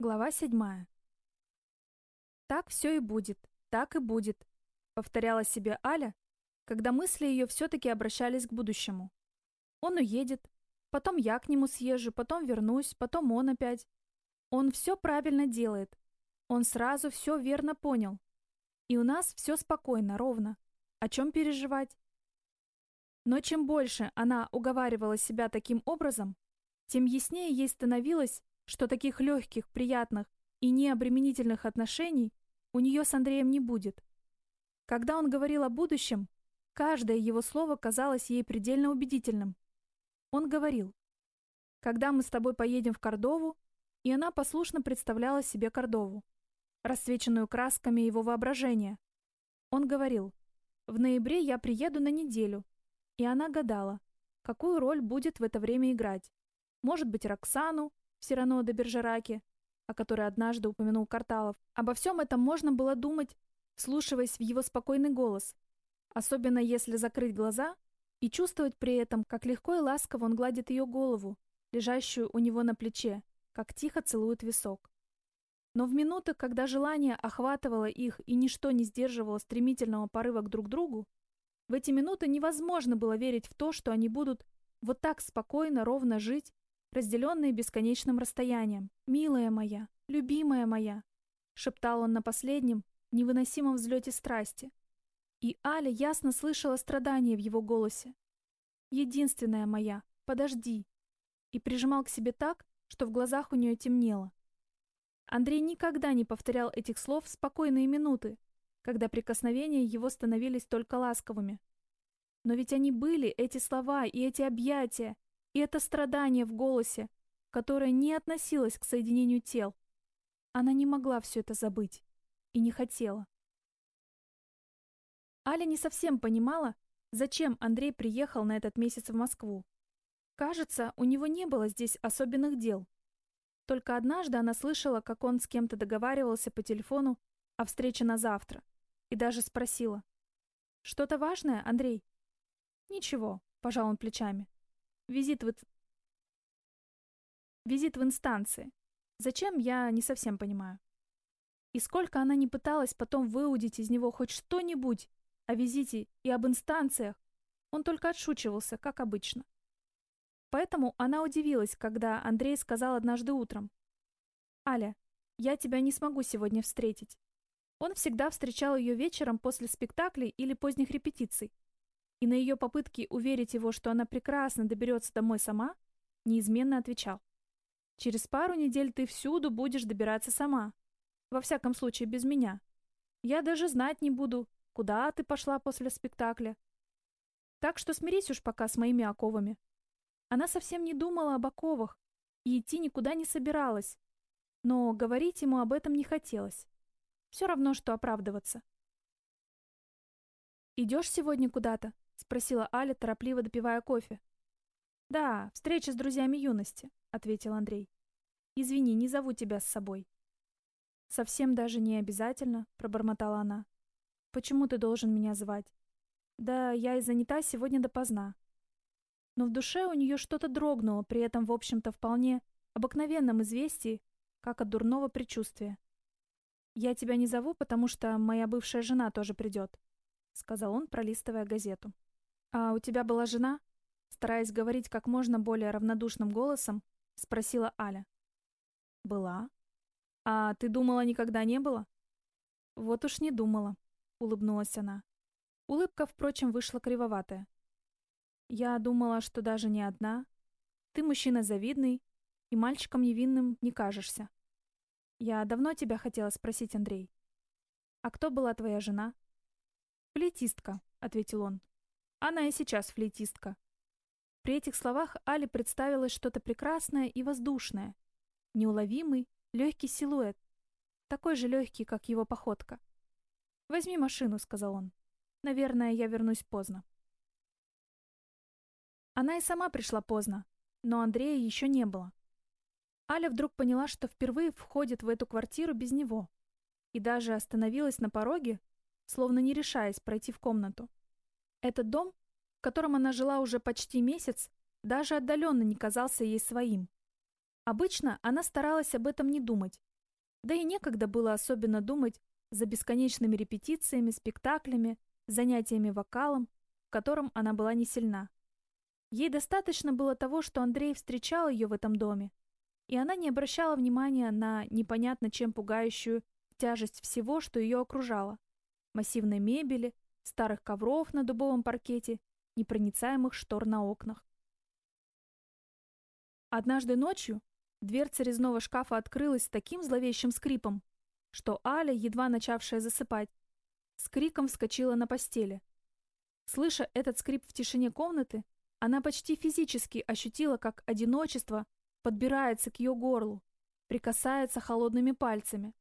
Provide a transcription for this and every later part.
Глава седьмая. «Так все и будет, так и будет», — повторяла себе Аля, когда мысли ее все-таки обращались к будущему. «Он уедет, потом я к нему съезжу, потом вернусь, потом он опять. Он все правильно делает. Он сразу все верно понял. И у нас все спокойно, ровно. О чем переживать?» Но чем больше она уговаривала себя таким образом, тем яснее ей становилось, что таких легких, приятных и необременительных отношений у нее с Андреем не будет. Когда он говорил о будущем, каждое его слово казалось ей предельно убедительным. Он говорил, «Когда мы с тобой поедем в Кордову», и она послушно представляла себе Кордову, расцвеченную красками его воображения. Он говорил, «В ноябре я приеду на неделю», и она гадала, какую роль будет в это время играть. Может быть, Роксану, Сирано де Бержераке, о которой однажды упомянул Карталов. Обо всем этом можно было думать, вслушиваясь в его спокойный голос, особенно если закрыть глаза и чувствовать при этом, как легко и ласково он гладит ее голову, лежащую у него на плече, как тихо целует висок. Но в минуты, когда желание охватывало их и ничто не сдерживало стремительного порыва к друг другу, в эти минуты невозможно было верить в то, что они будут вот так спокойно, ровно жить разделенные бесконечным расстоянием. «Милая моя, любимая моя», — шептал он на последнем, невыносимом взлете страсти. И Аля ясно слышала страдания в его голосе. «Единственная моя, подожди», и прижимал к себе так, что в глазах у нее темнело. Андрей никогда не повторял этих слов в спокойные минуты, когда прикосновения его становились только ласковыми. Но ведь они были, эти слова и эти объятия, и это страдание в голосе, которое не относилось к соединению тел. Она не могла все это забыть. И не хотела. Аля не совсем понимала, зачем Андрей приехал на этот месяц в Москву. Кажется, у него не было здесь особенных дел. Только однажды она слышала, как он с кем-то договаривался по телефону о встрече на завтра. И даже спросила. «Что-то важное, Андрей?» «Ничего», — пожал он плечами. Визит в... Визит в инстанции. Зачем, я не совсем понимаю. И сколько она не пыталась потом выудить из него хоть что-нибудь о визите и об инстанциях, он только отшучивался, как обычно. Поэтому она удивилась, когда Андрей сказал однажды утром. «Аля, я тебя не смогу сегодня встретить». Он всегда встречал ее вечером после спектаклей или поздних репетиций, и на ее попытки уверить его, что она прекрасно доберется домой сама, неизменно отвечал. «Через пару недель ты всюду будешь добираться сама. Во всяком случае, без меня. Я даже знать не буду, куда ты пошла после спектакля. Так что смирись уж пока с моими оковами». Она совсем не думала об оковах и идти никуда не собиралась, но говорить ему об этом не хотелось. Все равно, что оправдываться. «Идешь сегодня куда-то?» — спросила Аля, торопливо допивая кофе. «Да, встреча с друзьями юности», — ответил Андрей. «Извини, не зову тебя с собой». «Совсем даже не обязательно», — пробормотала она. «Почему ты должен меня звать?» «Да, я и занята сегодня допоздна». Но в душе у нее что-то дрогнуло, при этом, в общем-то, вполне обыкновенном известии, как от дурного предчувствия. «Я тебя не зову, потому что моя бывшая жена тоже придет», — сказал он, пролистывая газету. «А у тебя была жена?» Стараясь говорить как можно более равнодушным голосом, спросила Аля. «Была. А ты думала, никогда не было?» «Вот уж не думала», — улыбнулась она. Улыбка, впрочем, вышла кривоватая. «Я думала, что даже не одна. Ты мужчина завидный, и мальчиком невинным не кажешься. Я давно тебя хотела спросить, Андрей. А кто была твоя жена?» «Флейтистка», — ответил он. Она и сейчас флейтистка. При этих словах Али представилось что-то прекрасное и воздушное. Неуловимый, легкий силуэт. Такой же легкий, как его походка. «Возьми машину», — сказал он. «Наверное, я вернусь поздно». Она и сама пришла поздно, но Андрея еще не было. Аля вдруг поняла, что впервые входит в эту квартиру без него, и даже остановилась на пороге, словно не решаясь пройти в комнату. Этот дом, в котором она жила уже почти месяц, даже отдаленно не казался ей своим. Обычно она старалась об этом не думать. Да и некогда было особенно думать за бесконечными репетициями, спектаклями, занятиями вокалом, в котором она была не сильна. Ей достаточно было того, что Андрей встречал ее в этом доме, и она не обращала внимания на непонятно чем пугающую тяжесть всего, что ее окружало. Массивной мебели, старых ковров на дубовом паркете, непроницаемых штор на окнах. Однажды ночью дверца резного шкафа открылась с таким зловещим скрипом, что Аля, едва начавшая засыпать, с криком вскочила на постели. Слыша этот скрип в тишине комнаты, она почти физически ощутила, как одиночество подбирается к ее горлу, прикасается холодными пальцами.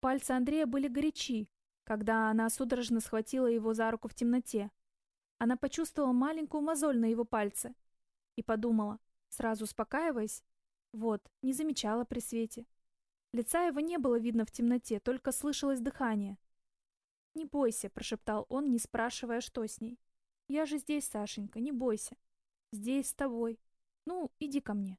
Пальцы Андрея были горячи, когда она судорожно схватила его за руку в темноте. Она почувствовала маленькую мозоль на его пальце и подумала, сразу успокаиваясь, вот, не замечала при свете. Лица его не было видно в темноте, только слышалось дыхание. «Не бойся», — прошептал он, не спрашивая, что с ней. «Я же здесь, Сашенька, не бойся. Здесь с тобой. Ну, иди ко мне».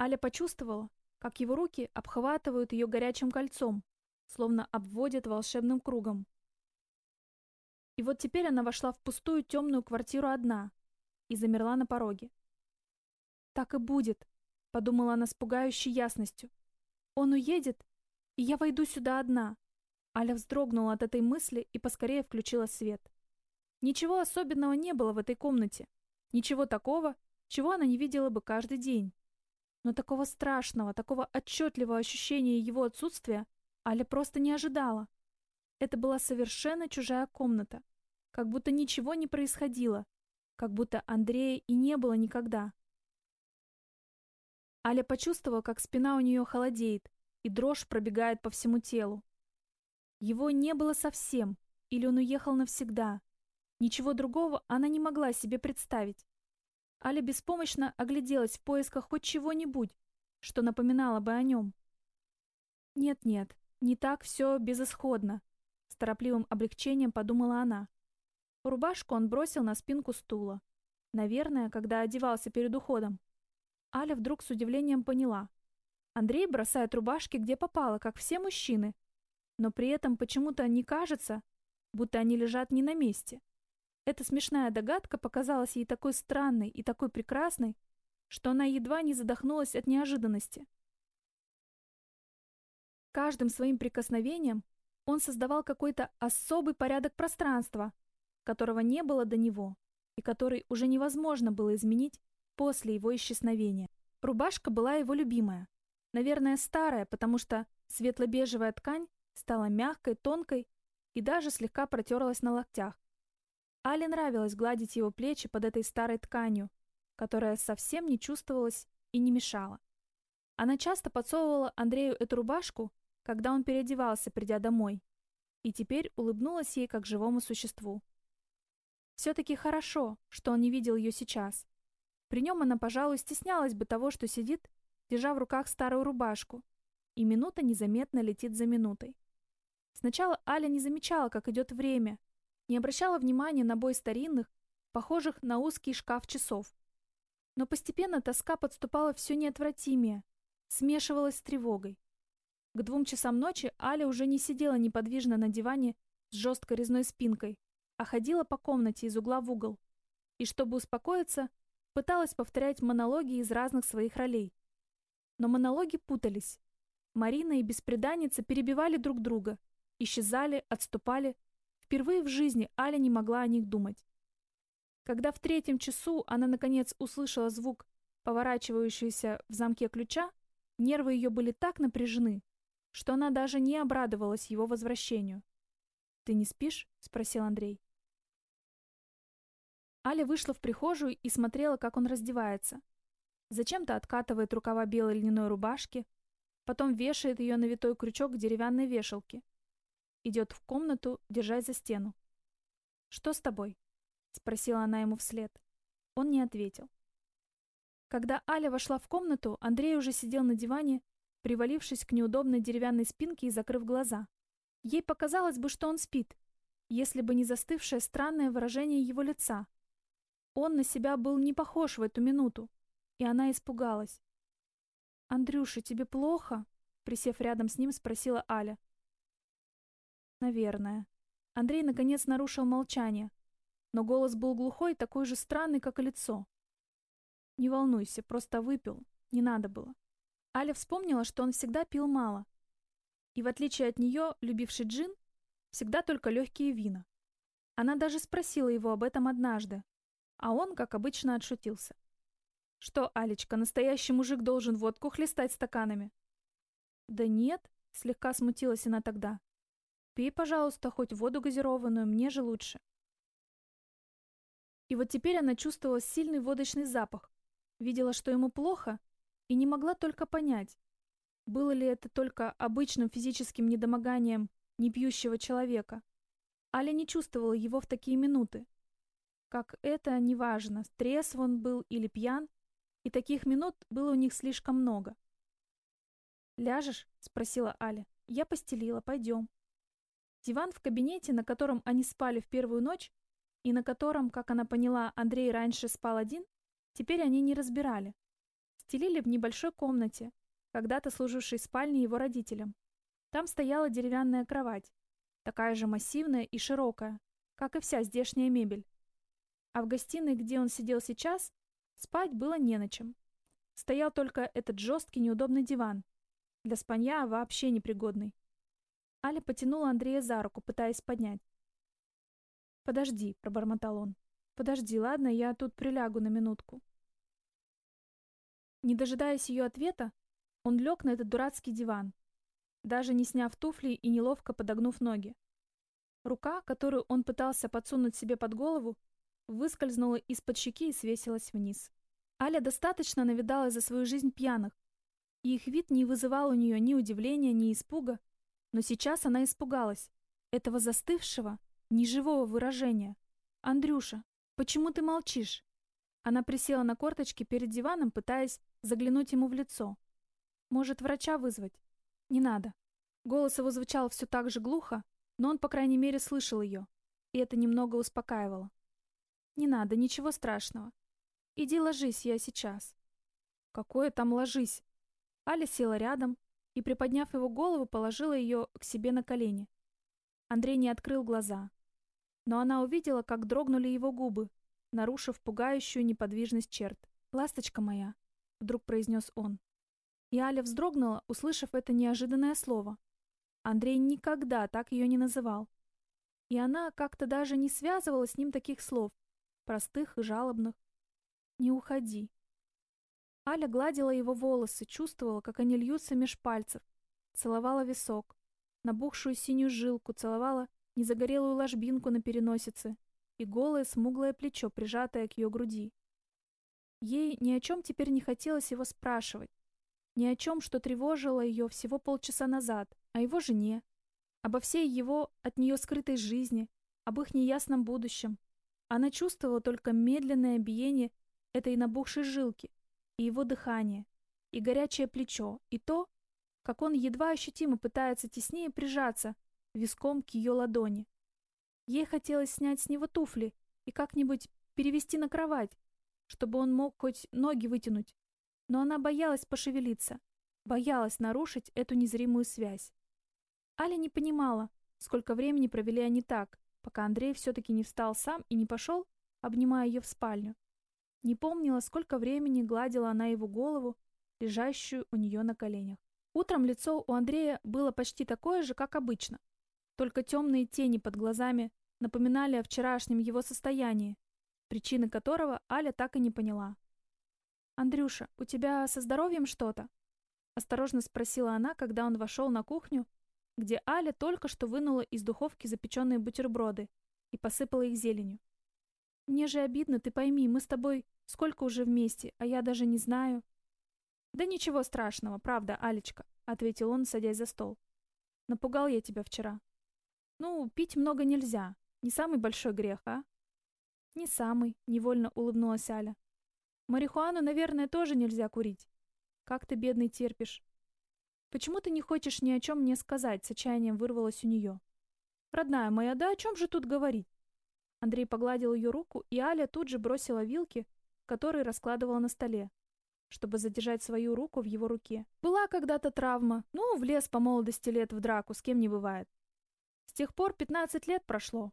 Аля почувствовала, как его руки обхватывают ее горячим кольцом, словно обводят волшебным кругом. И вот теперь она вошла в пустую темную квартиру одна и замерла на пороге. «Так и будет», — подумала она с пугающей ясностью. «Он уедет, и я войду сюда одна». Аля вздрогнула от этой мысли и поскорее включила свет. Ничего особенного не было в этой комнате. Ничего такого, чего она не видела бы каждый день. Но такого страшного, такого отчетливого ощущения его отсутствия Аля просто не ожидала. Это была совершенно чужая комната. Как будто ничего не происходило. Как будто Андрея и не было никогда. Аля почувствовала, как спина у нее холодеет, и дрожь пробегает по всему телу. Его не было совсем, или он уехал навсегда. Ничего другого она не могла себе представить. Аля беспомощно огляделась в поисках хоть чего-нибудь, что напоминало бы о нем. Нет-нет, не так все безысходно, с торопливым облегчением подумала она. Рубашку он бросил на спинку стула. Наверное, когда одевался перед уходом. Аля вдруг с удивлением поняла. Андрей бросает рубашки где попало, как все мужчины. Но при этом почему-то не кажется, будто они лежат не на месте. Эта смешная догадка показалась ей такой странной и такой прекрасной, что она едва не задохнулась от неожиданности. Каждым своим прикосновением он создавал какой-то особый порядок пространства, которого не было до него и который уже невозможно было изменить после его исчезновения. Рубашка была его любимая. Наверное, старая, потому что светло-бежевая ткань стала мягкой, тонкой и даже слегка протерлась на локтях. Але нравилось гладить его плечи под этой старой тканью, которая совсем не чувствовалась и не мешала. Она часто подсовывала Андрею эту рубашку, когда он переодевался, придя домой, и теперь улыбнулась ей как живому существу. Все-таки хорошо, что он не видел ее сейчас. При нем она, пожалуй, стеснялась бы того, что сидит, держа в руках старую рубашку, и минута незаметно летит за минутой. Сначала Аля не замечала, как идет время, не обращала внимания на бой старинных, похожих на узкий шкаф часов. Но постепенно тоска подступала все неотвратимее, смешивалась с тревогой. К двум часам ночи Аля уже не сидела неподвижно на диване с жесткой резной спинкой, а ходила по комнате из угла в угол. И чтобы успокоиться, пыталась повторять монологи из разных своих ролей. Но монологи путались. Марина и беспреданница перебивали друг друга, исчезали, отступали. Впервые в жизни Аля не могла о них думать. Когда в третьем часу она, наконец, услышала звук поворачивающийся в замке ключа, нервы ее были так напряжены, что она даже не обрадовалась его возвращению. «Ты не спишь?» — спросил Андрей. Аля вышла в прихожую и смотрела, как он раздевается. Зачем-то откатывает рукава белой льняной рубашки, потом вешает ее на витой крючок деревянной вешалке. Идет в комнату, держась за стену. «Что с тобой?» — спросила она ему вслед. Он не ответил. Когда Аля вошла в комнату, Андрей уже сидел на диване, привалившись к неудобной деревянной спинке и закрыв глаза. Ей показалось бы, что он спит, если бы не застывшее странное выражение его лица, он на себя был не похож в эту минуту. и она испугалась. «Андрюша, тебе плохо?» Присев рядом с ним, спросила Аля. «Наверное». Андрей наконец нарушил молчание, но голос был глухой, такой же странный, как и лицо. «Не волнуйся, просто выпил. Не надо было». Аля вспомнила, что он всегда пил мало. И в отличие от нее, любивший джин, всегда только легкие вина. Она даже спросила его об этом однажды, а он, как обычно, отшутился. «Что, Алечка, настоящий мужик должен водку хлестать стаканами?» «Да нет», — слегка смутилась она тогда. «Пей, пожалуйста, хоть воду газированную, мне же лучше». И вот теперь она чувствовала сильный водочный запах, видела, что ему плохо, и не могла только понять, было ли это только обычным физическим недомоганием непьющего человека. Аля не чувствовала его в такие минуты. Как это, неважно, трезв он был или пьян, и таких минут было у них слишком много. «Ляжешь?» — спросила Аля. «Я постелила, пойдем». Диван в кабинете, на котором они спали в первую ночь, и на котором, как она поняла, Андрей раньше спал один, теперь они не разбирали. Стелили в небольшой комнате, когда-то служившей спальней его родителям. Там стояла деревянная кровать, такая же массивная и широкая, как и вся здешняя мебель. А в гостиной, где он сидел сейчас, спать было не на чем. Стоял только этот жесткий неудобный диван, для спанья вообще непригодный. Аля потянула Андрея за руку, пытаясь поднять. «Подожди», — пробормотал он. «Подожди, ладно, я тут прилягу на минутку». Не дожидаясь ее ответа, он лег на этот дурацкий диван, даже не сняв туфли и неловко подогнув ноги. Рука, которую он пытался подсунуть себе под голову, выскользнула из-под щеки и свесилась вниз. Аля достаточно навидалась за свою жизнь пьяных, и их вид не вызывал у нее ни удивления, ни испуга, но сейчас она испугалась этого застывшего, неживого выражения. «Андрюша, почему ты молчишь?» Она присела на корточки перед диваном, пытаясь заглянуть ему в лицо. Может, врача вызвать? Не надо. Голос его звучал все так же глухо, но он, по крайней мере, слышал ее, и это немного успокаивало. Не надо, ничего страшного. Иди ложись, я сейчас. Какое там ложись? Аля села рядом и, приподняв его голову, положила ее к себе на колени. Андрей не открыл глаза, но она увидела, как дрогнули его губы, нарушив пугающую неподвижность черт. «Ласточка моя», — вдруг произнес он. И Аля вздрогнула, услышав это неожиданное слово. Андрей никогда так ее не называл. И она как-то даже не связывала с ним таких слов, простых и жалобных. «Не уходи». Аля гладила его волосы, чувствовала, как они льются меж пальцев, целовала висок, набухшую синюю жилку, целовала незагорелую ложбинку на переносице и голое смуглое плечо, прижатое к ее груди. Ей ни о чем теперь не хотелось его спрашивать, ни о чем, что тревожило ее всего полчаса назад, о его жене, обо всей его от нее скрытой жизни, об их неясном будущем. Она чувствовала только медленное биение этой набухшей жилки, и его дыхание, и горячее плечо, и то, как он едва ощутимо пытается теснее прижаться виском к ее ладони. Ей хотелось снять с него туфли и как-нибудь перевести на кровать, чтобы он мог хоть ноги вытянуть, но она боялась пошевелиться, боялась нарушить эту незримую связь. Аля не понимала, сколько времени провели они так, пока Андрей все-таки не встал сам и не пошел, обнимая ее в спальню. Не помнила, сколько времени гладила она его голову, лежащую у нее на коленях. Утром лицо у Андрея было почти такое же, как обычно. Только темные тени под глазами напоминали о вчерашнем его состоянии, причины которого Аля так и не поняла. «Андрюша, у тебя со здоровьем что-то?» Осторожно спросила она, когда он вошел на кухню, где Аля только что вынула из духовки запеченные бутерброды и посыпала их зеленью. «Мне же обидно, ты пойми, мы с тобой сколько уже вместе, а я даже не знаю». «Да ничего страшного, правда, Алечка», — ответил он, садясь за стол. «Напугал я тебя вчера». «Ну, пить много нельзя. Не самый большой грех, а?» «Не самый», — невольно улыбнулась Аля. Марихуану, наверное, тоже нельзя курить. Как ты, бедный, терпишь? Почему ты не хочешь ни о чем мне сказать? С отчаянием вырвалось у нее. Родная моя, да о чем же тут говорить? Андрей погладил ее руку, и Аля тут же бросила вилки, которые раскладывала на столе. чтобы задержать свою руку в его руке. Была когда-то травма, ну, влез по молодости лет в драку, с кем не бывает. С тех пор 15 лет прошло.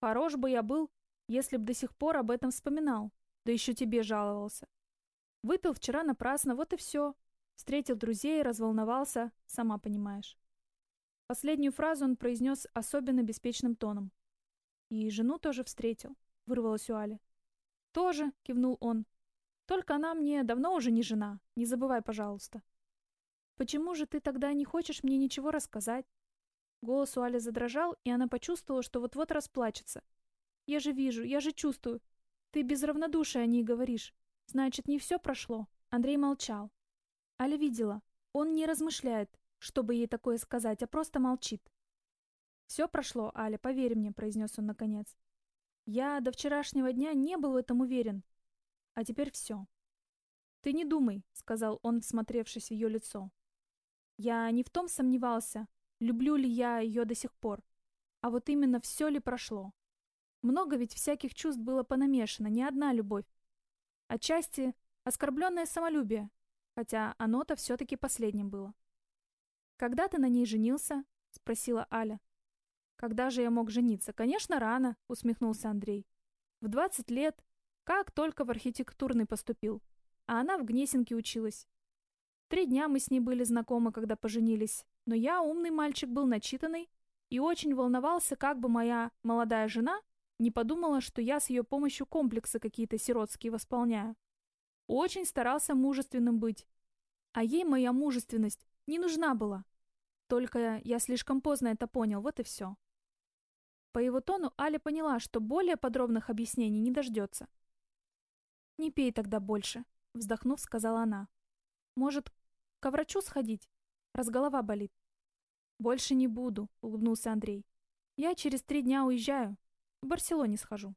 Хорош бы я был, если б до сих пор об этом вспоминал, да еще тебе жаловался. Выпил вчера напрасно, вот и все. Встретил друзей, разволновался, сама понимаешь. Последнюю фразу он произнес особенно беспечным тоном. И жену тоже встретил, вырвалась у Али. «Тоже», — кивнул он. «Только она мне давно уже не жена, не забывай, пожалуйста». «Почему же ты тогда не хочешь мне ничего рассказать?» Голос у Али задрожал, и она почувствовала, что вот-вот расплачется. «Я же вижу, я же чувствую. Ты без равнодушия о ней говоришь. Значит, не все прошло?» Андрей молчал. Аля видела. Он не размышляет, чтобы ей такое сказать, а просто молчит. «Все прошло, Аля, поверь мне», — произнес он наконец. «Я до вчерашнего дня не был в этом уверен. А теперь все». «Ты не думай», — сказал он, всмотревшись в ее лицо. «Я не в том сомневался, люблю ли я ее до сих пор, а вот именно все ли прошло. Много ведь всяких чувств было понамешано, не одна любовь. Отчасти оскорбленное самолюбие, хотя оно-то все-таки последним было. «Когда ты на ней женился?» — спросила Аля. «Когда же я мог жениться? Конечно, рано», — усмехнулся Андрей. «В двадцать лет, как только в архитектурный поступил, а она в Гнесинке училась. Три дня мы с ней были знакомы, когда поженились, но я, умный мальчик, был начитанный и очень волновался, как бы моя молодая жена не подумала, что я с ее помощью комплексы какие-то сиротские восполняю. Очень старался мужественным быть. А ей моя мужественность не нужна была. Только я слишком поздно это понял, вот и все. По его тону Аля поняла, что более подробных объяснений не дождется. «Не пей тогда больше», — вздохнув, сказала она. «Может, к врачу сходить? Раз голова болит». «Больше не буду», — улыбнулся Андрей. «Я через три дня уезжаю. В Барселоне схожу».